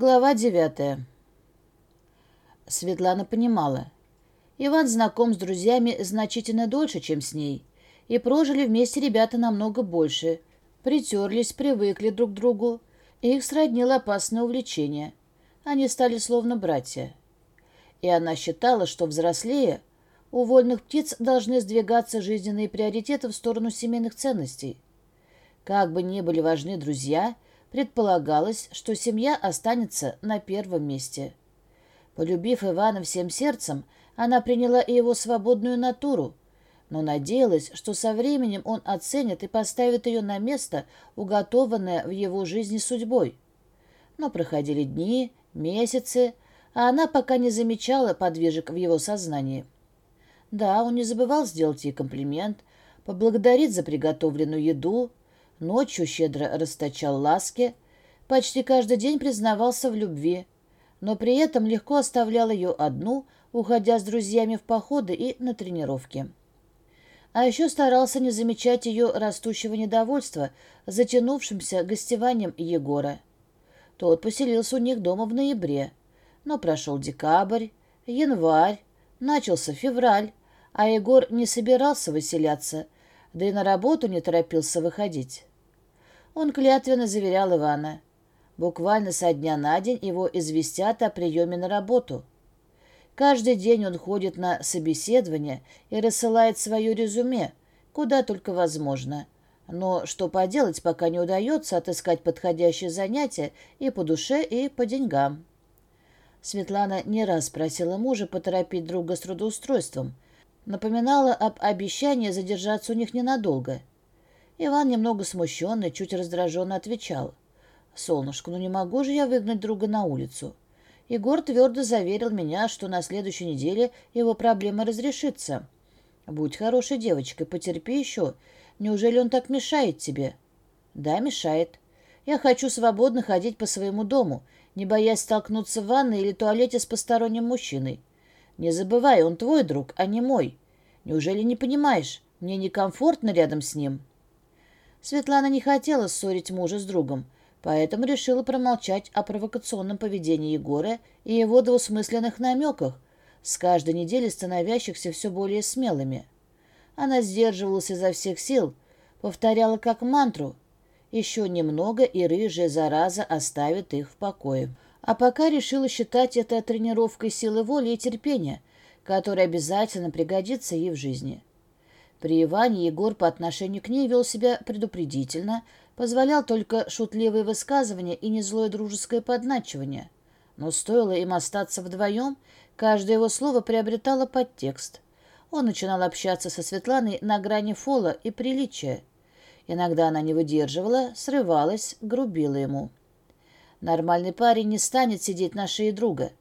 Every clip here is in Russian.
Глава 9. Светлана понимала. Иван знаком с друзьями значительно дольше, чем с ней. И прожили вместе ребята намного больше. Притерлись, привыкли друг к другу. Их сроднило опасное увлечение. Они стали словно братья. И она считала, что взрослее, у вольных птиц должны сдвигаться жизненные приоритеты в сторону семейных ценностей. Как бы ни были важны друзья – предполагалось, что семья останется на первом месте. Полюбив Ивана всем сердцем, она приняла и его свободную натуру, но надеялась, что со временем он оценит и поставит ее на место, уготованное в его жизни судьбой. Но проходили дни, месяцы, а она пока не замечала подвижек в его сознании. Да, он не забывал сделать ей комплимент, поблагодарить за приготовленную еду, Ночью щедро расточал ласки, почти каждый день признавался в любви, но при этом легко оставлял ее одну, уходя с друзьями в походы и на тренировки. А еще старался не замечать ее растущего недовольства затянувшимся гостеванием Егора. Тот поселился у них дома в ноябре, но прошел декабрь, январь, начался февраль, а Егор не собирался выселяться, да и на работу не торопился выходить. Он клятвенно заверял Ивана. Буквально со дня на день его известят о приеме на работу. Каждый день он ходит на собеседование и рассылает свое резюме, куда только возможно. Но что поделать, пока не удается отыскать подходящее занятие и по душе, и по деньгам. Светлана не раз просила мужа поторопить друга с трудоустройством. Напоминала об обещании задержаться у них ненадолго. Иван немного смущенно, чуть раздраженно отвечал. «Солнышко, ну не могу же я выгнать друга на улицу». Егор твердо заверил меня, что на следующей неделе его проблема разрешится. «Будь хорошей девочкой, потерпи еще. Неужели он так мешает тебе?» «Да, мешает. Я хочу свободно ходить по своему дому, не боясь столкнуться в ванной или туалете с посторонним мужчиной. Не забывай, он твой друг, а не мой. Неужели не понимаешь? Мне некомфортно рядом с ним». Светлана не хотела ссорить мужа с другом, поэтому решила промолчать о провокационном поведении Егора и его двусмысленных намеках, с каждой недели становящихся все более смелыми. Она сдерживалась изо всех сил, повторяла как мантру «Еще немного, и рыжая зараза оставит их в покое». А пока решила считать это тренировкой силы воли и терпения, которая обязательно пригодится ей в жизни. При Иване Егор по отношению к ней вел себя предупредительно, позволял только шутливые высказывания и незлое дружеское подначивание. Но стоило им остаться вдвоем, каждое его слово приобретало подтекст. Он начинал общаться со Светланой на грани фола и приличия. Иногда она не выдерживала, срывалась, грубила ему. «Нормальный парень не станет сидеть на шее друга.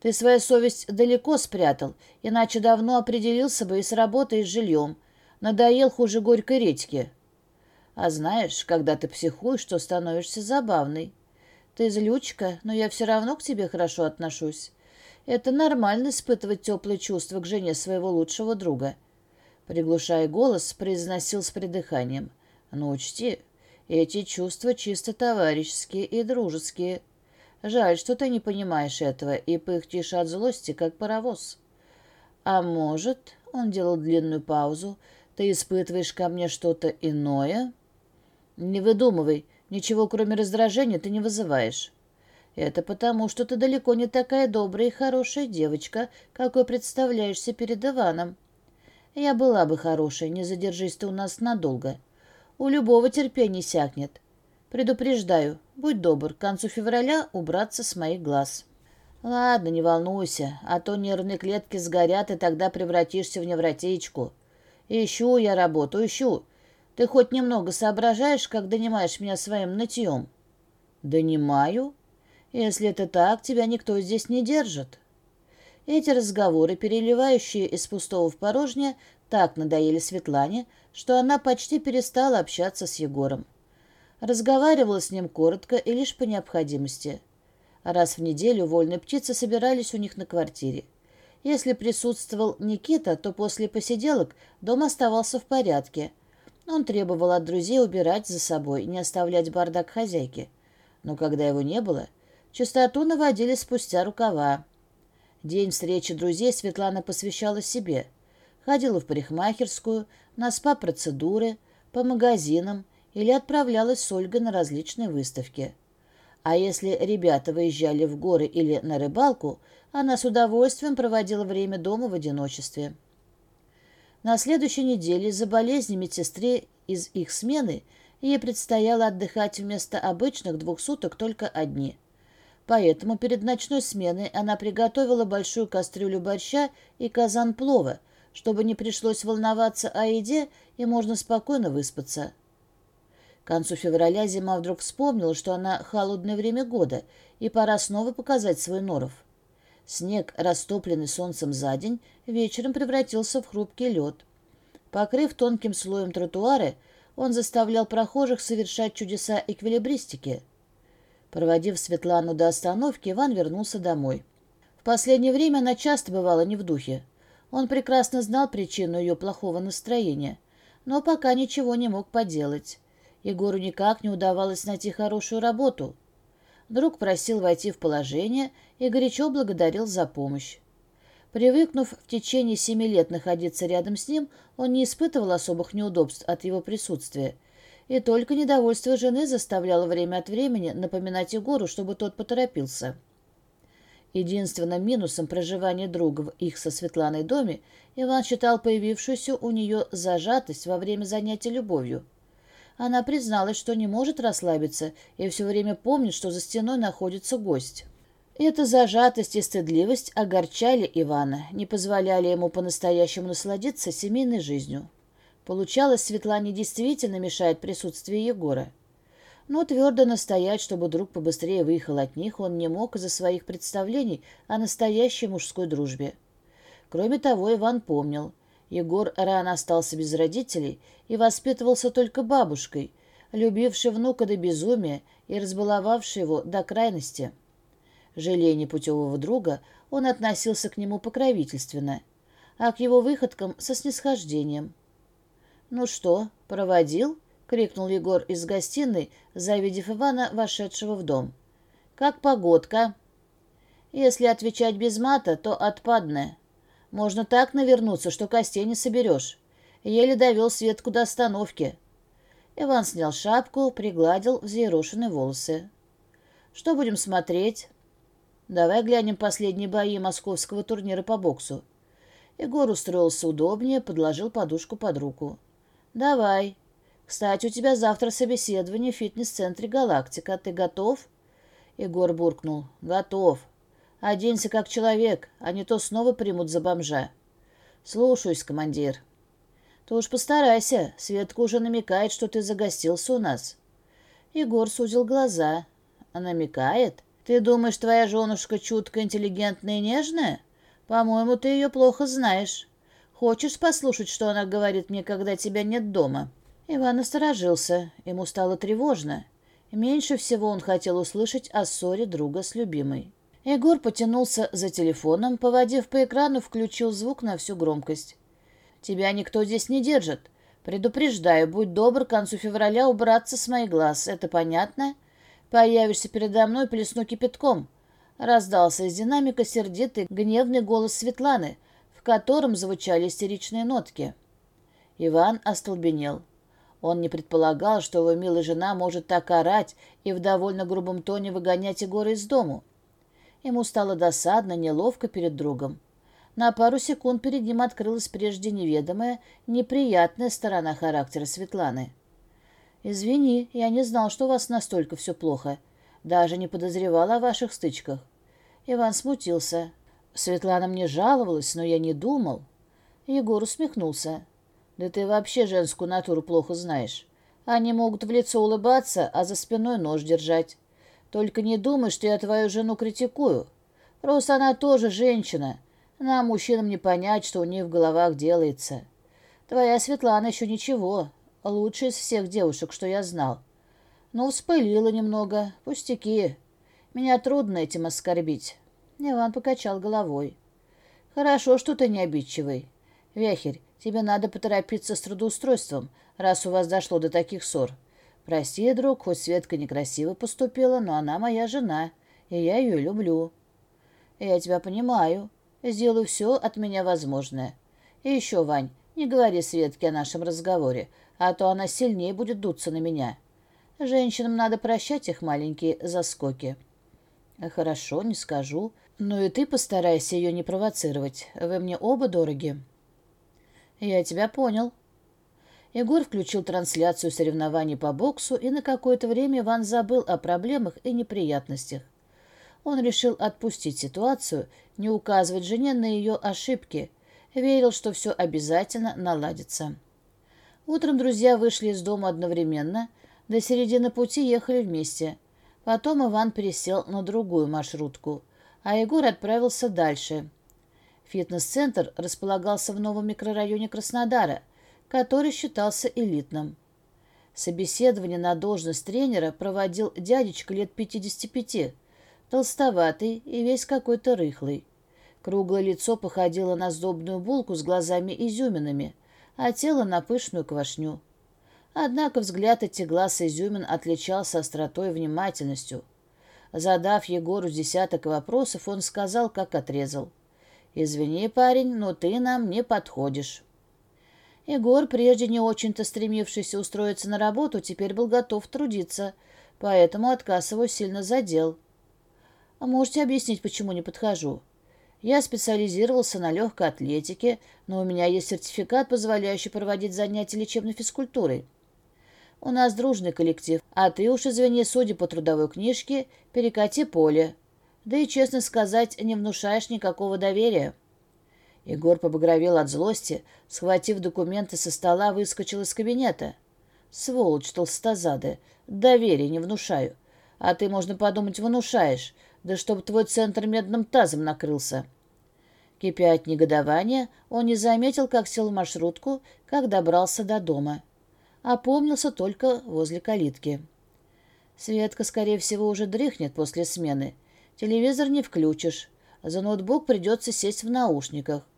Ты свою совесть далеко спрятал, иначе давно определился бы и с работой, и с жильем» надоел хуже горькой редьки. А знаешь, когда ты психуешь, то становишься забавной. Ты злючка, но я все равно к тебе хорошо отношусь. Это нормально испытывать теплые чувства к жене своего лучшего друга. Приглушая голос, произносил с придыханием. Но ну, учти, эти чувства чисто товарищеские и дружеские. Жаль, что ты не понимаешь этого и пыхтишь от злости, как паровоз. А может, он делал длинную паузу, ты испытываешь ко мне что-то иное? Не выдумывай, ничего кроме раздражения ты не вызываешь. Это потому, что ты далеко не такая добрая и хорошая девочка, какой представляешься перед Иваном. Я была бы хорошей, не задержись ты у нас надолго. У любого терпения сякнет. Предупреждаю, будь добр, к концу февраля убраться с моих глаз. Ладно, не волнуйся, а то нервные клетки сгорят, и тогда превратишься в невротичку. «Ищу я работу, ищу. Ты хоть немного соображаешь, как донимаешь меня своим нытьем?» «Донимаю? Если это так, тебя никто здесь не держит». Эти разговоры, переливающие из пустого в порожнее, так надоели Светлане, что она почти перестала общаться с Егором. Разговаривала с ним коротко и лишь по необходимости. Раз в неделю вольные птицы собирались у них на квартире. Если присутствовал Никита, то после посиделок дом оставался в порядке. Он требовал от друзей убирать за собой, не оставлять бардак хозяйке. Но когда его не было, чистоту наводили спустя рукава. День встречи друзей Светлана посвящала себе. Ходила в парикмахерскую, на спа-процедуры, по магазинам или отправлялась с Ольгой на различные выставки. А если ребята выезжали в горы или на рыбалку, она с удовольствием проводила время дома в одиночестве. На следующей неделе из-за болезни медсестре из их смены ей предстояло отдыхать вместо обычных двух суток только одни. Поэтому перед ночной сменой она приготовила большую кастрюлю борща и казан плова, чтобы не пришлось волноваться о еде и можно спокойно выспаться. К концу февраля зима вдруг вспомнила, что она холодное время года, и пора снова показать свой норов. Снег, растопленный солнцем за день, вечером превратился в хрупкий лед. Покрыв тонким слоем тротуары, он заставлял прохожих совершать чудеса эквилибристики. Проводив Светлану до остановки, Иван вернулся домой. В последнее время она часто бывала не в духе. Он прекрасно знал причину ее плохого настроения, но пока ничего не мог поделать. Егору никак не удавалось найти хорошую работу. Друг просил войти в положение и горячо благодарил за помощь. Привыкнув в течение семи лет находиться рядом с ним, он не испытывал особых неудобств от его присутствия, и только недовольство жены заставляло время от времени напоминать Егору, чтобы тот поторопился. Единственным минусом проживания друга в их со Светланой доме Иван считал появившуюся у нее зажатость во время занятия любовью. Она призналась, что не может расслабиться и все время помнит, что за стеной находится гость. Эта зажатость и стыдливость огорчали Ивана, не позволяли ему по-настоящему насладиться семейной жизнью. Получалось, Светлане действительно мешает присутствие Егора. Но твердо настоять, чтобы друг побыстрее выехал от них, он не мог из-за своих представлений о настоящей мужской дружбе. Кроме того, Иван помнил – Егор рано остался без родителей и воспитывался только бабушкой, любившей внука до безумия и разбаловавшей его до крайности. Жалея непутевого друга, он относился к нему покровительственно, а к его выходкам со снисхождением. «Ну что, проводил?» — крикнул Егор из гостиной, завидев Ивана, вошедшего в дом. «Как погодка?» «Если отвечать без мата, то отпадная. Можно так навернуться, что костей не соберешь. Еле довел Светку до остановки. Иван снял шапку, пригладил взъерошенные волосы. «Что будем смотреть?» «Давай глянем последние бои московского турнира по боксу». Егор устроился удобнее, подложил подушку под руку. «Давай. Кстати, у тебя завтра собеседование в фитнес-центре «Галактика». Ты готов?» Егор буркнул. «Готов. Оденься как человек, а не то снова примут за бомжа. Слушаюсь, командир. Ты уж постарайся, Светка уже намекает, что ты загостился у нас. Егор сузил глаза. А намекает? Ты думаешь, твоя женушка чуткая, интеллигентная и нежная? По-моему, ты ее плохо знаешь. Хочешь послушать, что она говорит мне, когда тебя нет дома?» Иван осторожился. Ему стало тревожно. Меньше всего он хотел услышать Егор потянулся за телефоном, поводив по экрану, включил звук на всю громкость. «Тебя никто здесь не держит. Предупреждаю, будь добр к концу февраля убраться с моих глаз. Это понятно? Появишься передо мной, плесну кипятком». Раздался из динамика сердитый, гневный голос Светланы, в котором звучали истеричные нотки. Иван остолбенел. Он не предполагал, что его милая жена может так орать и в довольно грубом тоне выгонять Егора из дому. Ему стало досадно, неловко перед другом. На пару секунд перед ним открылась прежде неведомая, неприятная сторона характера Светланы. «Извини, я не знал, что у вас настолько все плохо. Даже не подозревала о ваших стычках». Иван смутился. «Светлана мне жаловалась, но я не думал». Егор усмехнулся. «Да ты вообще женскую натуру плохо знаешь. Они могут в лицо улыбаться, а за спиной нож держать. Только не думай, что я твою жену критикую. Просто она тоже женщина. Нам, мужчинам, не понять, что у них в головах делается. Твоя Светлана еще ничего. Лучшая из всех девушек, что я знал. Но ну, вспылила немного. Пустяки. Меня трудно этим оскорбить. Иван покачал головой. Хорошо, что ты не обидчивый. Вяхерь, тебе надо поторопиться с трудоустройством, раз у вас дошло до таких ссор. — «Прости, друг, хоть Светка некрасиво поступила, но она моя жена, и я ее люблю. Я тебя понимаю. Сделаю все от меня возможное. И еще, Вань, не говори Светке о нашем разговоре, а то она сильнее будет дуться на меня. Женщинам надо прощать их маленькие заскоки. Хорошо, не скажу. Но и ты постарайся ее не провоцировать. Вы мне оба дороги. Я тебя понял. Егор включил трансляцию соревнований по боксу и на какое-то время Иван забыл о проблемах и неприятностях. Он решил отпустить ситуацию, не указывать жене на ее ошибки. Верил, что все обязательно наладится. Утром друзья вышли из дома одновременно, до середины пути ехали вместе. Потом Иван пересел на другую маршрутку, а Егор отправился дальше. Фитнес-центр располагался в новом микрорайоне Краснодара – который считался элитным. Собеседование на должность тренера проводил дядечка лет 55, толстоватый и весь какой-то рыхлый. Круглое лицо походило на сдобную булку с глазами-изюминами, а тело на пышную квашню. Однако взгляд этих глаз изюмин отличался остротой и внимательностью. Задав Егору десяток вопросов, он сказал, как отрезал. «Извини, парень, но ты нам не подходишь». Егор, прежде не очень-то стремившийся устроиться на работу, теперь был готов трудиться, поэтому отказ его сильно задел. «А можете объяснить, почему не подхожу?» Я специализировался на легкой атлетике, но у меня есть сертификат, позволяющий проводить занятия лечебной физкультурой. У нас дружный коллектив, а ты уж, извини, судя по трудовой книжке, перекати поле. Да и, честно сказать, не внушаешь никакого доверия». Егор побагровел от злости, схватив документы со стола, выскочил из кабинета. «Сволочь толстозадая, доверия не внушаю. А ты, можно подумать, внушаешь, да чтобы твой центр медным тазом накрылся». Кипя от негодования, он не заметил, как сел в маршрутку, как добрался до дома. Опомнился только возле калитки. Светка, скорее всего, уже дрыхнет после смены. Телевизор не включишь. За ноутбук придется сесть в наушниках. Да и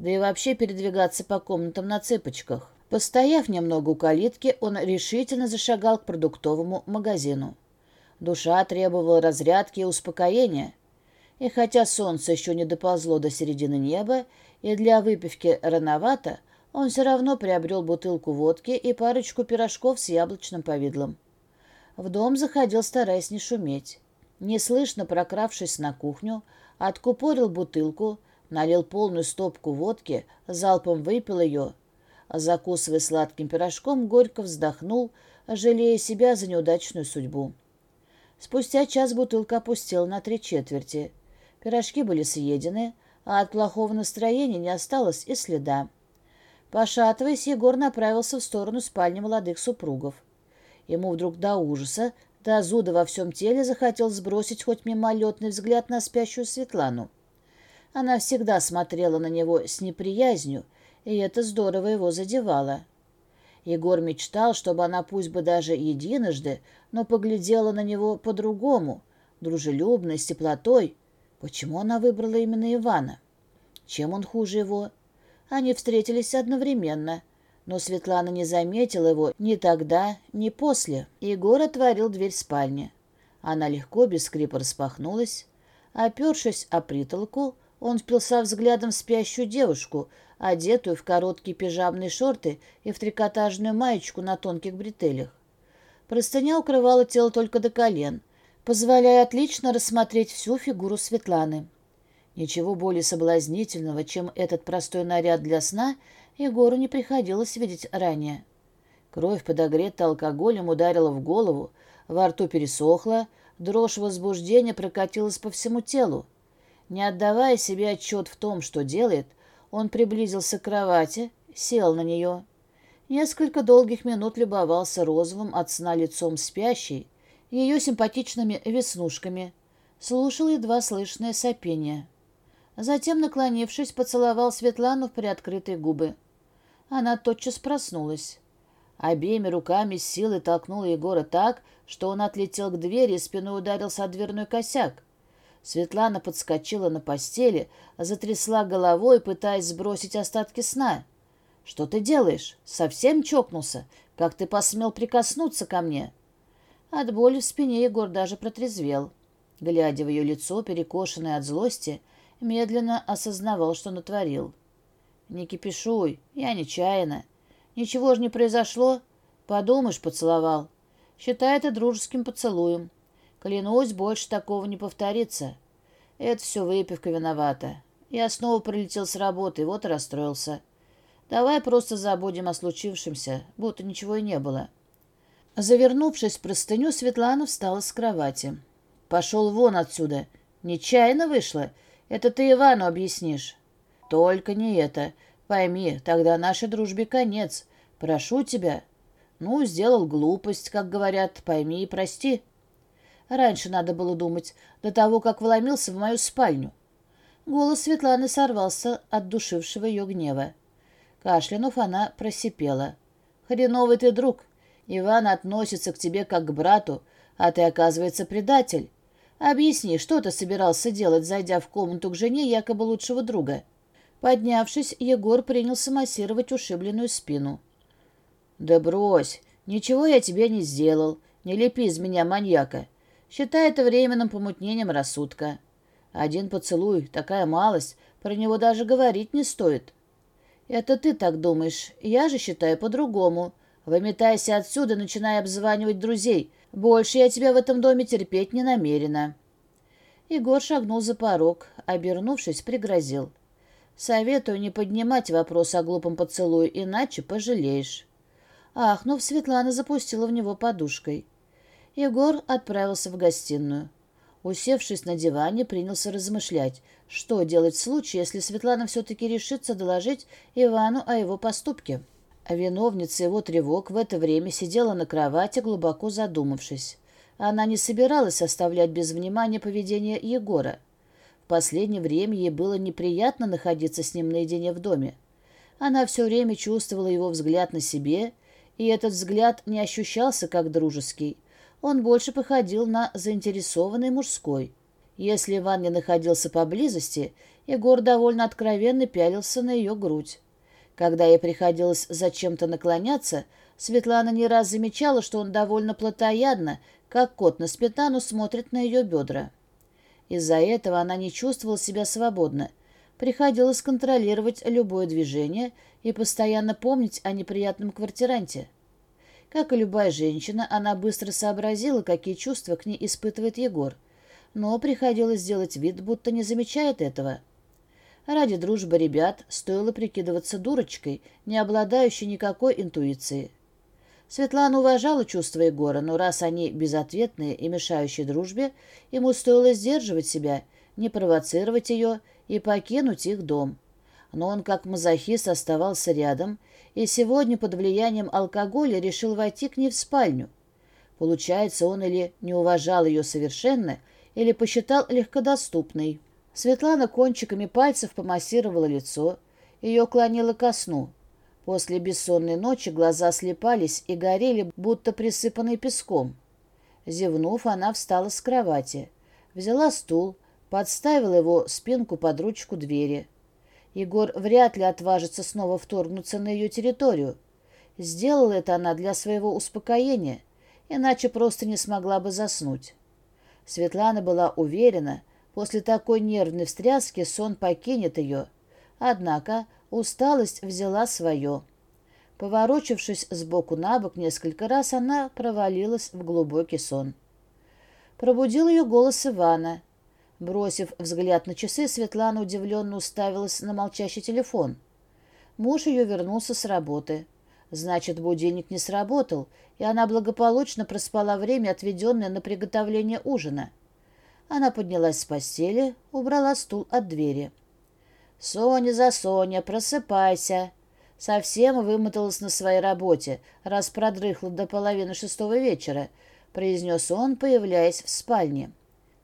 Да и вообще передвигаться по комнатам на цепочках. Постояв немного у калитки, он решительно зашагал к продуктовому магазину. Душа требовала разрядки и успокоения. И хотя солнце еще не доползло до середины неба, и для выпивки рановато, он все равно приобрел бутылку водки и парочку пирожков с яблочным повидлом. В дом заходил, стараясь не шуметь. Неслышно прокравшись на кухню, откупорил бутылку, налил полную стопку водки, залпом выпил ее. Закусывая сладким пирожком, горько вздохнул, жалея себя за неудачную судьбу. Спустя час бутылка опустела на три четверти. Пирожки были съедены, а от плохого настроения не осталось и следа. Пошатываясь, Егор направился в сторону спальни молодых супругов. Ему вдруг до ужаса, до зуда во всем теле захотел сбросить хоть мимолетный взгляд на спящую Светлану. Она всегда смотрела на него с неприязнью, и это здорово его задевало. Егор мечтал, чтобы она пусть бы даже единожды, но поглядела на него по-другому, дружелюбно, с теплотой. Почему она выбрала именно Ивана? Чем он хуже его? Они встретились одновременно, но Светлана не заметила его ни тогда, ни после. Егор отворил дверь спальни. Она легко, без скрипа распахнулась. Опершись о притолку, он впился взглядом в спящую девушку, одетую в короткие пижамные шорты и в трикотажную маечку на тонких бретелях. Простыня укрывала тело только до колен, позволяя отлично рассмотреть всю фигуру Светланы. Ничего более соблазнительного, чем этот простой наряд для сна, Егору не приходилось видеть ранее. Кровь, подогретая алкоголем, ударила в голову, во рту пересохла, дрожь возбуждения прокатилась по всему телу. Не отдавая себе отчет в том, что делает, он приблизился к кровати, сел на нее. Несколько долгих минут любовался розовым от сна лицом спящей, ее симпатичными веснушками, слушал едва слышное сопение. Затем, наклонившись, поцеловал Светлану в приоткрытые губы. Она тотчас проснулась. Обеими руками с силой толкнула Егора так, что он отлетел к двери и спиной ударился о дверной косяк. Светлана подскочила на постели, затрясла головой, пытаясь сбросить остатки сна. «Что ты делаешь? Совсем чокнулся? Как ты посмел прикоснуться ко мне?» От боли в спине Егор даже протрезвел. Глядя в ее лицо, перекошенное от злости, медленно осознавал, что натворил. «Не кипишуй, я нечаянно. Ничего же не произошло. Подумаешь, поцеловал. Считай это дружеским поцелуем. Клянусь, больше такого не повторится. Это все выпивка виновата. Я снова прилетел с работы, вот и расстроился. Давай просто забудем о случившемся, будто ничего и не было. Завернувшись в простыню, Светлана встала с кровати. «Пошел вон отсюда. Нечаянно вышло. Это ты Ивану объяснишь». «Только не это. Пойми, тогда нашей дружбе конец. Прошу тебя». «Ну, сделал глупость, как говорят. Пойми и прости» раньше надо было думать, до того, как вломился в мою спальню. Голос Светланы сорвался от душившего ее гнева. Кашлянув, она просипела. «Хреновый ты друг! Иван относится к тебе как к брату, а ты, оказывается, предатель. Объясни, что ты собирался делать, зайдя в комнату к жене якобы лучшего друга?» Поднявшись, Егор принялся массировать ушибленную спину. «Да брось! Ничего я тебе не сделал. Не лепи из меня маньяка это временным помутнением рассудка. Один поцелуй, такая малость, про него даже говорить не стоит. Это ты так думаешь, я же считаю по-другому. Выметайся отсюда, начинай обзванивать друзей. Больше я тебя в этом доме терпеть не намерена. Егор шагнул за порог, обернувшись, пригрозил. «Советую не поднимать вопрос о глупом поцелуе, иначе пожалеешь». Ахнув, Светлана запустила в него подушкой. Егор отправился в гостиную. Усевшись на диване, принялся размышлять, что делать в случае, если Светлана все-таки решится доложить Ивану о его поступке. Виновница его тревог в это время сидела на кровати, глубоко задумавшись. Она не собиралась оставлять без внимания поведение Егора. В последнее время ей было неприятно находиться с ним наедине в доме. Она все время чувствовала его взгляд на себе, и этот взгляд не ощущался как дружеский – он больше походил на заинтересованный мужской. Если Иван не находился поблизости, Егор довольно откровенно пялился на ее грудь. Когда ей приходилось зачем-то наклоняться, Светлана не раз замечала, что он довольно плотоядно, как кот на спитану, смотрит на ее бедра. Из-за этого она не чувствовала себя свободно. Приходилось контролировать любое движение и постоянно помнить о неприятном квартиранте как и любая женщина, она быстро сообразила, какие чувства к ней испытывает Егор, но приходилось делать вид, будто не замечает этого. Ради дружбы ребят стоило прикидываться дурочкой, не обладающей никакой интуицией. Светлана уважала чувства Егора, но раз они безответные и мешающие дружбе, ему стоило сдерживать себя, не провоцировать ее и покинуть их дом. Но он, как мазохист, оставался рядом – и сегодня под влиянием алкоголя решил войти к ней в спальню. Получается, он или не уважал ее совершенно, или посчитал легкодоступной. Светлана кончиками пальцев помассировала лицо, ее клонило ко сну. После бессонной ночи глаза слепались и горели, будто присыпанные песком. Зевнув, она встала с кровати, взяла стул, подставила его спинку под ручку двери. Егор вряд ли отважится снова вторгнуться на ее территорию. Сделала это она для своего успокоения, иначе просто не смогла бы заснуть. Светлана была уверена, после такой нервной встряски сон покинет ее. Однако усталость взяла свое. Поворочившись сбоку на бок несколько раз, она провалилась в глубокий сон. Пробудил ее голос Ивана — Бросив взгляд на часы, Светлана удивленно уставилась на молчащий телефон. Муж ее вернулся с работы. Значит, будильник не сработал, и она благополучно проспала время, отведенное на приготовление ужина. Она поднялась с постели, убрала стул от двери. «Соня за Соня, просыпайся!» «Совсем вымоталась на своей работе, раз продрыхла до половины шестого вечера», — произнес он, появляясь в спальне.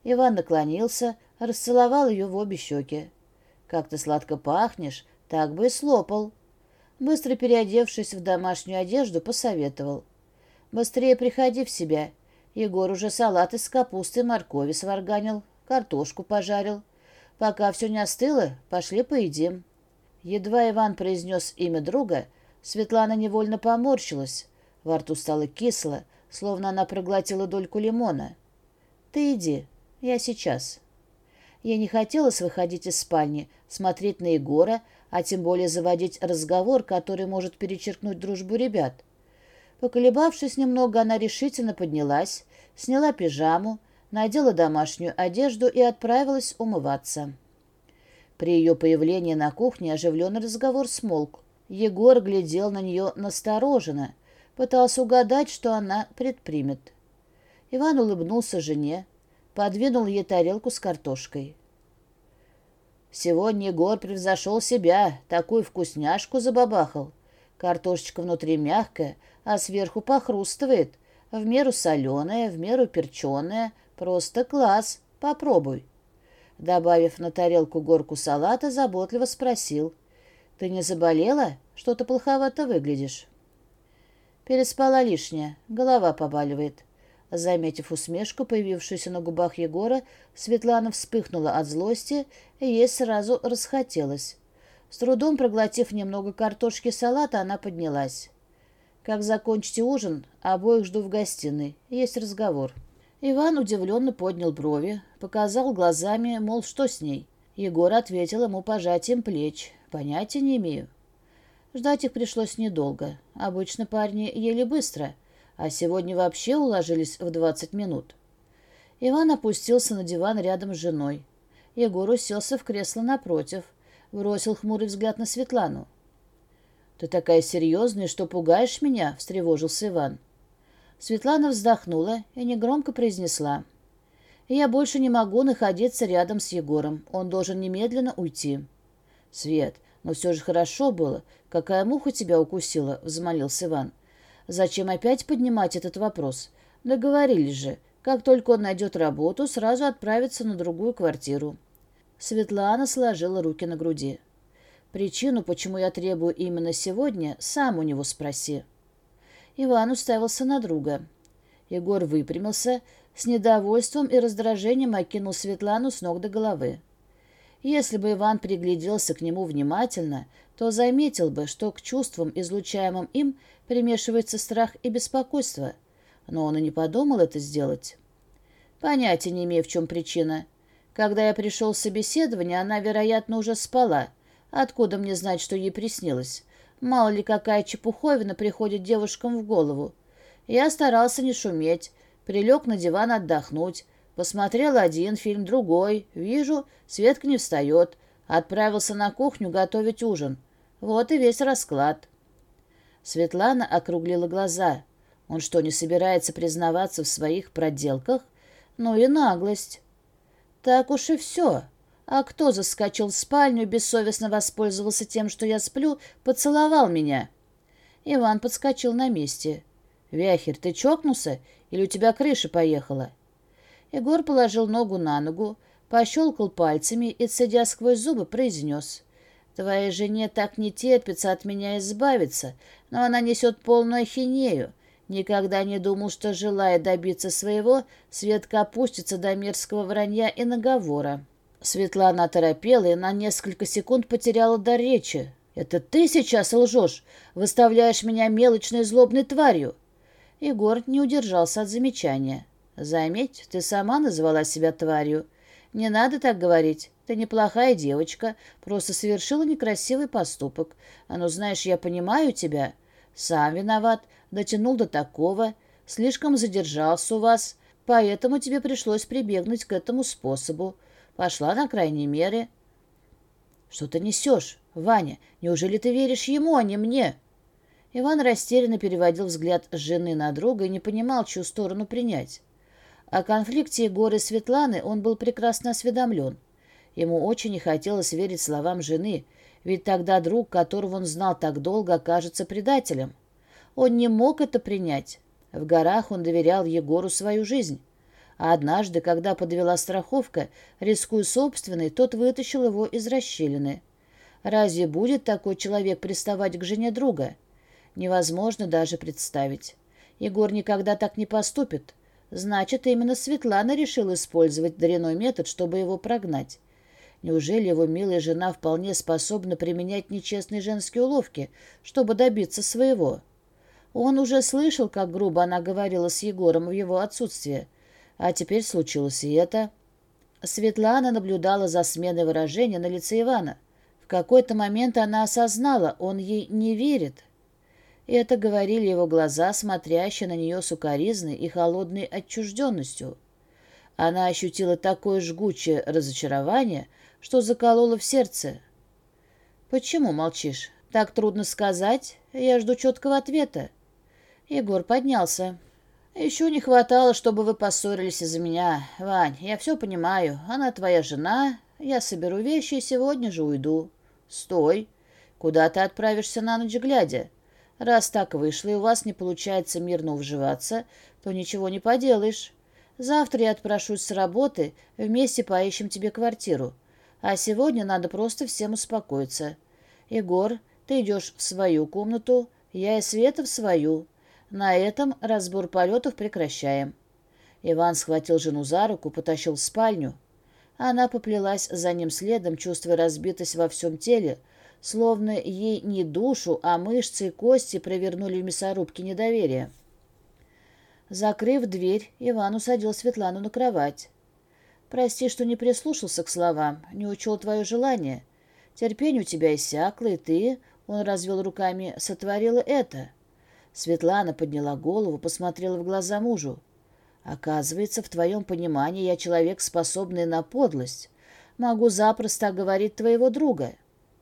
Иван наклонился, расцеловал ее в обе щеки. как ты сладко пахнешь, так бы и слопал. Быстро переодевшись в домашнюю одежду, посоветовал. «Быстрее приходи в себя. Егор уже салат из капусты и моркови сварганил, картошку пожарил. Пока все не остыло, пошли поедим». Едва Иван произнес имя друга, Светлана невольно поморщилась. Во рту стало кисло, словно она проглотила дольку лимона. «Ты иди, я сейчас. Я не хотелось выходить из спальни, смотреть на Егора, а тем более заводить разговор, который может перечеркнуть дружбу ребят. Поколебавшись немного, она решительно поднялась, сняла пижаму, надела домашнюю одежду и отправилась умываться. При ее появлении на кухне оживленный разговор смолк. Егор глядел на нее настороженно, пытался угадать, что она предпримет. Иван улыбнулся жене, подвинул ей тарелку с картошкой. Сегодня Егор превзошел себя, такую вкусняшку забабахал. Картошечка внутри мягкая, а сверху похрустывает. В меру соленая, в меру перченая. Просто класс, попробуй. Добавив на тарелку горку салата, заботливо спросил. «Ты не заболела? Что-то плоховато выглядишь». Переспала лишняя, голова побаливает. Заметив усмешку, появившуюся на губах Егора, Светлана вспыхнула от злости, и ей сразу расхотелось. С трудом проглотив немного картошки салата, она поднялась. «Как закончите ужин, обоих жду в гостиной. Есть разговор». Иван удивленно поднял брови, показал глазами, мол, что с ней. Егор ответил ему пожатием плеч. «Понятия не имею». Ждать их пришлось недолго. Обычно парни ели быстро — а А сегодня вообще уложились в двадцать минут. Иван опустился на диван рядом с женой. Егор уселся в кресло напротив, бросил хмурый взгляд на Светлану. «Ты такая серьезная, что пугаешь меня?» — встревожился Иван. Светлана вздохнула и негромко произнесла. «Я больше не могу находиться рядом с Егором. Он должен немедленно уйти». «Свет, но ну все же хорошо было. Какая муха тебя укусила?» — взмолился Иван. — Зачем опять поднимать этот вопрос? Договорились же. Как только он найдет работу, сразу отправится на другую квартиру. Светлана сложила руки на груди. Причину, почему я требую именно сегодня, сам у него спроси. Иван уставился на друга. Егор выпрямился, с недовольством и раздражением окинул Светлану с ног до головы. Если бы Иван пригляделся к нему внимательно, то заметил бы, что к чувствам, излучаемым им, примешивается страх и беспокойство. Но он и не подумал это сделать. Понятия не имею, в чем причина. Когда я пришел с собеседование, она, вероятно, уже спала. Откуда мне знать, что ей приснилось? Мало ли какая чепуховина приходит девушкам в голову. Я старался не шуметь, прилег на диван отдохнуть, Посмотрел один фильм, другой. Вижу, Светка не встает. Отправился на кухню готовить ужин. Вот и весь расклад. Светлана округлила глаза. Он что, не собирается признаваться в своих проделках? Ну и наглость. Так уж и все. А кто заскочил в спальню, бессовестно воспользовался тем, что я сплю, поцеловал меня? Иван подскочил на месте. «Вяхер, ты чокнулся? Или у тебя крыша поехала?» Егор положил ногу на ногу, пощелкал пальцами и, цедя сквозь зубы, произнес. Твоей жене так не терпится от меня избавиться, но она несет полную ахинею. Никогда не думал, что, желая добиться своего, Светка опустится до мерзкого вранья и наговора. Светлана оторопела и на несколько секунд потеряла дар речи. «Это ты сейчас лжешь? Выставляешь меня мелочной злобной тварью?» Егор не удержался от замечания. Заметь, ты сама назвала себя тварью. Не надо так говорить. Ты неплохая девочка, просто совершила некрасивый поступок. А ну, знаешь, я понимаю тебя. Сам виноват, дотянул до такого, слишком задержался у вас, поэтому тебе пришлось прибегнуть к этому способу. Пошла на крайние меры. Что ты несешь, Ваня? Неужели ты веришь ему, а не мне?» Иван растерянно переводил взгляд жены на друга и не понимал, чью сторону принять. О конфликте Егора Светланы он был прекрасно осведомлен. Ему очень не хотелось верить словам жены, ведь тогда друг, которого он знал так долго, окажется предателем. Он не мог это принять. В горах он доверял Егору свою жизнь. А однажды, когда подвела страховка, рискуя собственной, тот вытащил его из расщелины. Разве будет такой человек приставать к жене друга? Невозможно даже представить. Егор никогда так не поступит. Значит, именно Светлана решила использовать дареной метод, чтобы его прогнать. Неужели его милая жена вполне способна применять нечестные женские уловки, чтобы добиться своего? Он уже слышал, как грубо она говорила с Егором в его отсутствие. А теперь случилось и это. Светлана наблюдала за сменой выражения на лице Ивана. В какой-то момент она осознала, он ей не верит. Это говорили его глаза, смотрящие на нее сукоризной и холодной отчужденностью. Она ощутила такое жгучее разочарование, что заколола в сердце. «Почему молчишь? Так трудно сказать. Я жду четкого ответа». Егор поднялся. «Еще не хватало, чтобы вы поссорились из-за меня. Вань, я все понимаю. Она твоя жена. Я соберу вещи и сегодня же уйду». «Стой! Куда ты отправишься на ночь глядя?» Раз так вышло и у вас не получается мирно уживаться, то ничего не поделаешь. Завтра я отпрошусь с работы, вместе поищем тебе квартиру. А сегодня надо просто всем успокоиться. Егор, ты идешь в свою комнату, я и Света в свою. На этом разбор полетов прекращаем». Иван схватил жену за руку, потащил в спальню. Она поплелась за ним следом, чувствуя разбитость во всем теле, словно ей не душу, а мышцы и кости провернули в мясорубке недоверие. Закрыв дверь, Иван усадил Светлану на кровать. «Прости, что не прислушался к словам, не учел твое желание. Терпение у тебя иссякло, и ты, — он развел руками, — сотворила это». Светлана подняла голову, посмотрела в глаза мужу. «Оказывается, в твоем понимании я человек, способный на подлость. Могу запросто оговорить твоего друга».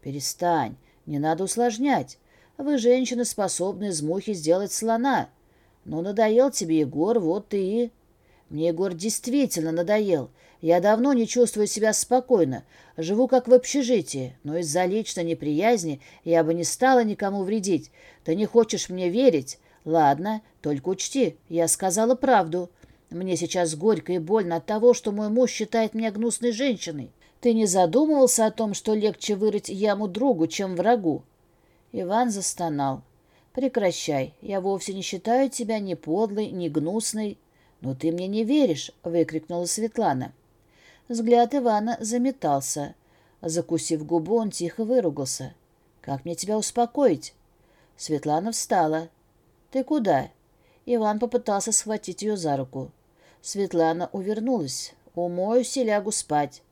«Перестань, не надо усложнять. Вы, женщина способны из мухи сделать слона. Но надоел тебе Егор, вот ты и...» «Мне Егор действительно надоел. Я давно не чувствую себя спокойно. Живу как в общежитии, но из-за личной неприязни я бы не стала никому вредить. Ты не хочешь мне верить? Ладно, только учти, я сказала правду. Мне сейчас горько и больно от того, что мой муж считает меня гнусной женщиной. Ты не задумывался о том, что легче вырыть яму другу, чем врагу?» Иван застонал. «Прекращай. Я вовсе не считаю тебя ни подлой, ни гнусной». «Но ты мне не веришь!» — выкрикнула Светлана. Взгляд Ивана заметался. Закусив губу, он тихо выругался. «Как мне тебя успокоить?» Светлана встала. «Ты куда?» Иван попытался схватить ее за руку. Светлана увернулась. «Умоюсь и лягу спать.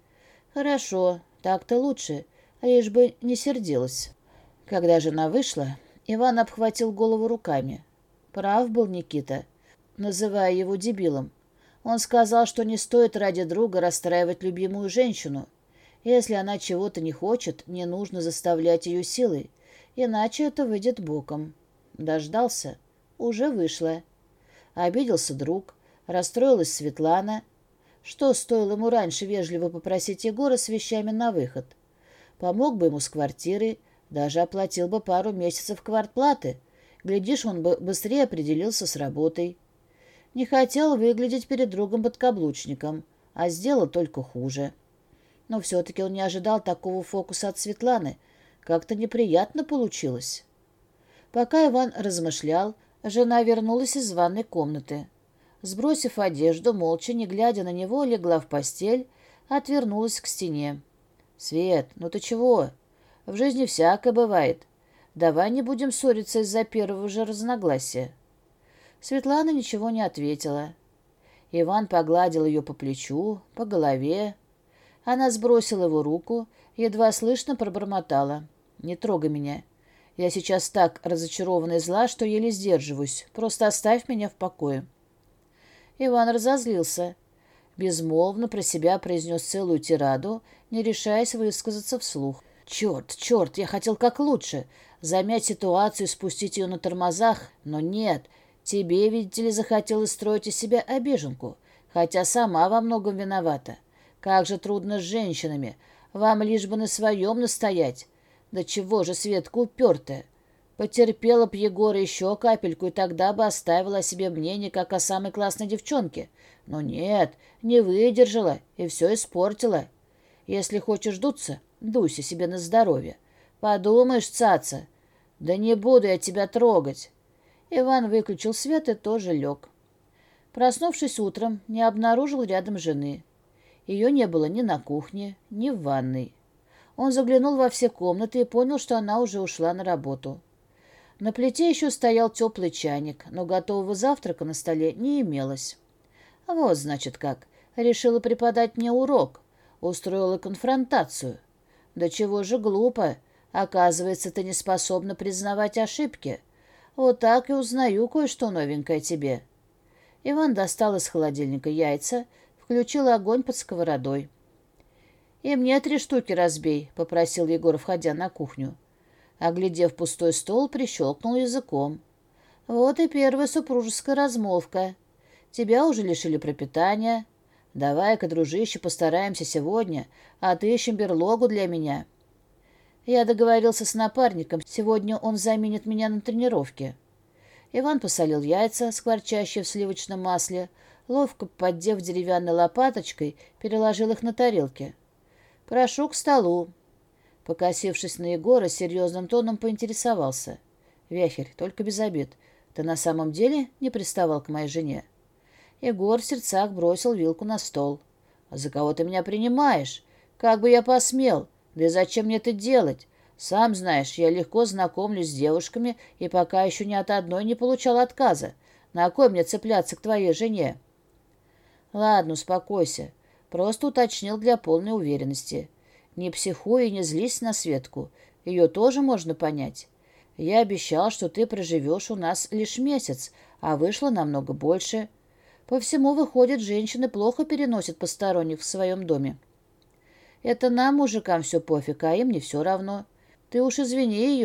Хорошо, так-то лучше, лишь бы не сердилась. Когда жена вышла, Иван обхватил голову руками. Прав был Никита, называя его дебилом. Он сказал, что не стоит ради друга расстраивать любимую женщину. Если она чего-то не хочет, не нужно заставлять ее силой, иначе это выйдет боком. Дождался. Уже вышла. Обиделся друг, расстроилась Светлана — что стоило ему раньше вежливо попросить Егора с вещами на выход? Помог бы ему с квартирой, даже оплатил бы пару месяцев квартплаты. Глядишь, он бы быстрее определился с работой. Не хотел выглядеть перед другом подкаблучником, а сделал только хуже. Но все-таки он не ожидал такого фокуса от Светланы. Как-то неприятно получилось. Пока Иван размышлял, жена Сбросив одежду, молча, не глядя на него, легла в постель, отвернулась к стене. «Свет, ну ты чего? В жизни всякое бывает. Давай не будем ссориться из-за первого же разногласия». Светлана ничего не ответила. Иван погладил ее по плечу, по голове. Она сбросила его руку, едва слышно пробормотала. «Не трогай меня. Я сейчас так разочарована и зла, что еле сдерживаюсь. Просто оставь меня в покое». Иван разозлился. Безмолвно про себя произнес целую тираду, не решаясь высказаться вслух. «Черт, черт, я хотел как лучше. Замять ситуацию, спустить ее на тормозах, но нет. Тебе, видите ли, захотелось строить из себя обиженку, хотя сама во многом виновата. Как же трудно с женщинами. Вам лишь бы на своем настоять. Да чего же Светка упертая? Потерпела б Егора еще капельку, и тогда бы оставила о себе мнение, как о самой классной девчонке. Но нет, не выдержала и все испортила. Если хочешь дуться, дуйся себе на здоровье. Подумаешь, цаца. Да не буду я тебя трогать. Иван выключил свет и тоже лег. Проснувшись утром, не обнаружил рядом жены. Ее не было ни на кухне, ни в ванной. Он заглянул во все комнаты и понял, что она уже ушла на работу. На плите еще стоял теплый чайник, но готового завтрака на столе не имелось. Вот, значит, как. Решила преподать мне урок. Устроила конфронтацию. Да чего же глупо. Оказывается, ты не способна признавать ошибки. Вот так и узнаю кое-что новенькое тебе. Иван достал из холодильника яйца, включил огонь под сковородой. «И мне три штуки разбей», — попросил Егор, входя на кухню. оглядев пустой стол, прищелкнул языком. «Вот и первая супружеская размолвка. Тебя уже лишили пропитания. Давай-ка, дружище, постараемся сегодня, а ты ищем берлогу для меня». Я договорился с напарником, сегодня он заменит меня на тренировке. Иван посолил яйца, скворчащие в сливочном масле, ловко поддев деревянной лопаточкой, переложил их на тарелки. «Прошу к столу». Покосившись на Егора, серьезным тоном поинтересовался. «Вяхерь, только без обид. Ты на самом деле не приставал к моей жене?» Егор в сердцах бросил вилку на стол. «А за кого ты меня принимаешь? Как бы я посмел? Да и зачем мне это делать? Сам знаешь, я легко знакомлюсь с девушками и пока еще ни от одной не получал отказа. На кой мне цепляться к твоей жене?» «Ладно, успокойся. Просто уточнил для полной уверенности. Не психуй и не злись на Светку. Ее тоже можно понять. Я обещал, что ты проживешь у нас лишь месяц, а вышло намного больше. По всему, выходит, женщины плохо переносят посторонних в своем доме. Это нам, мужикам, все пофиг, а им не все равно. Ты уж извини